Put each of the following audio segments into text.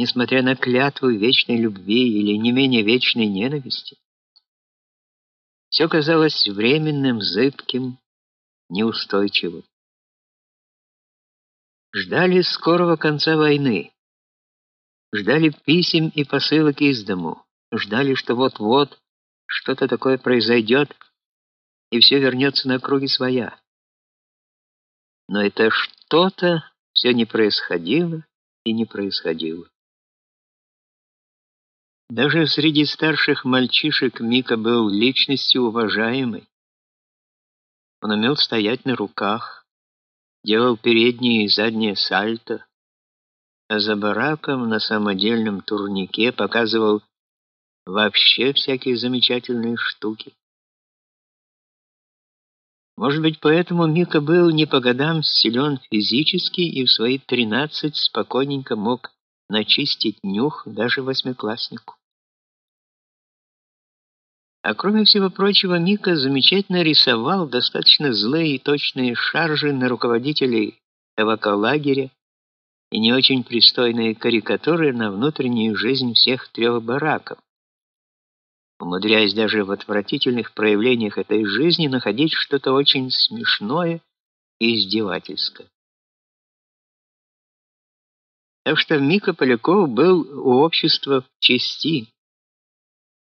несмотря на клятву вечной любви или не менее вечной ненависти. Все казалось временным, зыбким, неустойчивым. Ждали скорого конца войны. Ждали писем и посылок из дому. Ждали, что вот-вот что-то такое произойдет, и все вернется на круги своя. Но это что-то все не происходило и не происходило. Даже среди старших мальчишек Мика был личностью уважаемой. Он умел стоять на руках, делал передние и задние сальто, а за бараком на самодельном турнике показывал вообще всякие замечательные штуки. Может быть, поэтому Мика был не по годам силен физически и в свои тринадцать спокойненько мог начистить нюх даже восьмикласснику. А кроме всего прочего, Мика замечательно рисовал достаточно злые и точные шаржи на руководителей табаколагеря и не очень пристойные карикатуры на внутреннюю жизнь всех трех бараков, умудряясь даже в отвратительных проявлениях этой жизни находить что-то очень смешное и издевательское. Так что Мика Поляков был у общества в чести,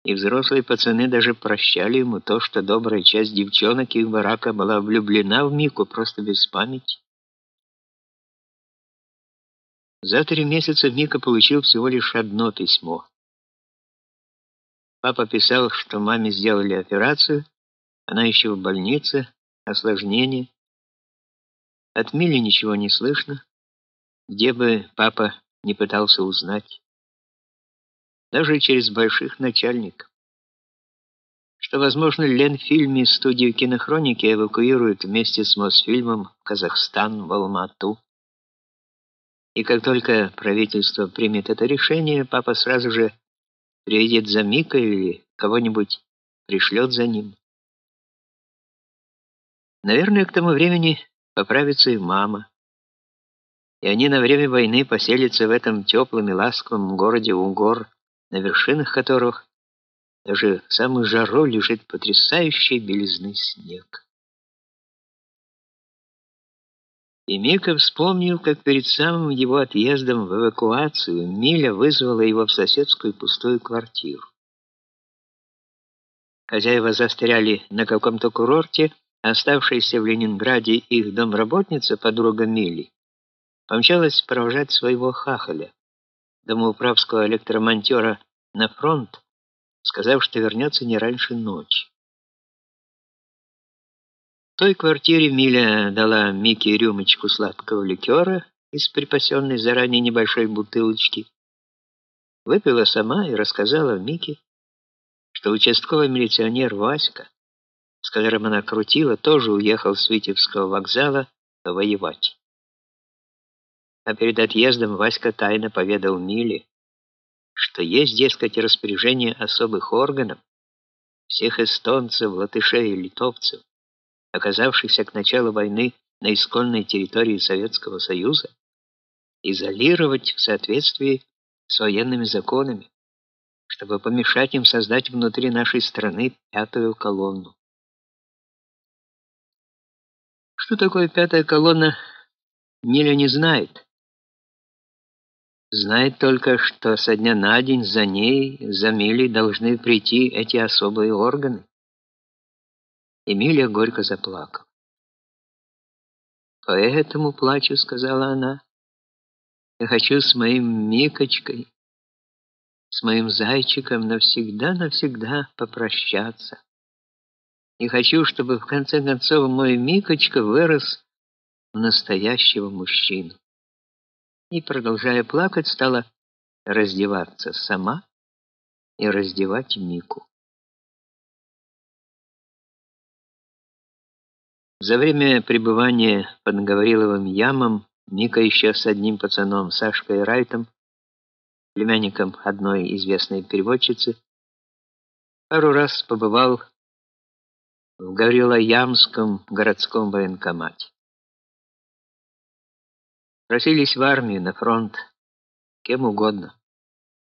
и взрослые пацаны даже прощали ему то, что добрая часть девчонок их барака была влюблена в Мику просто без памяти. За три месяца Мика получил всего лишь одно письмо. Папа писал, что маме сделали операцию, она еще в больнице, осложнение. От Мили ничего не слышно, где бы папа не пытался узнать даже через больших начальников. Что, возможно, Ленфильм и студию кинохроники эвакуируют вместе с Мосфильмом в Казахстан, в Алмату. И как только правительство примет это решение, папа сразу же приедет за Микой или кого-нибудь пришлет за ним. Наверное, к тому времени поправится и мама. И они на время войны поселятся в этом теплом и ласковом городе у гор, на вершинах которых даже в самую жару лежит потрясающий белизны снег. И Мика вспомнил, как перед самым его отъездом в эвакуацию Миля вызвала его в соседскую пустую квартиру. Хозяева застряли на каком-то курорте, а оставшаяся в Ленинграде их домработница, подруга Мили, помчалась провожать своего хахаля домоуправского электромонтера на фронт, сказав, что вернется не раньше ночи. В той квартире Миля дала Мике рюмочку сладкого ликера из припасенной заранее небольшой бутылочки. Выпила сама и рассказала Мике, что участковый милиционер Васька, с которым она крутила, тоже уехал с Витебского вокзала воевать. А перед отъездом Васька тайно поведал Миле, что есть, дескать, распоряжение особых органов, всех эстонцев, латышей и литовцев, оказавшихся к началу войны на исконной территории Советского Союза, изолировать в соответствии с военными законами, чтобы помешать им создать внутри нашей страны пятую колонну. Что такое пятая колонна, Ниля не знает. Знает только, что со дня на день за ней, за Милей должны прийти эти особые органы. Эмилия горько заплакала. «Поэтому плачу», — сказала она. «Я хочу с моим Микочкой, с моим зайчиком навсегда-навсегда попрощаться. И хочу, чтобы в конце концов мой Микочка вырос в настоящего мужчину» и, продолжая плакать, стала раздеваться сама и раздевать Мику. За время пребывания под Гавриловым ямом Мика еще с одним пацаном, Сашкой Райтом, племянником одной известной переводчицы, пару раз побывал в Гаврилоямском городском военкомате. Просились в армию, на фронт, кем угодно.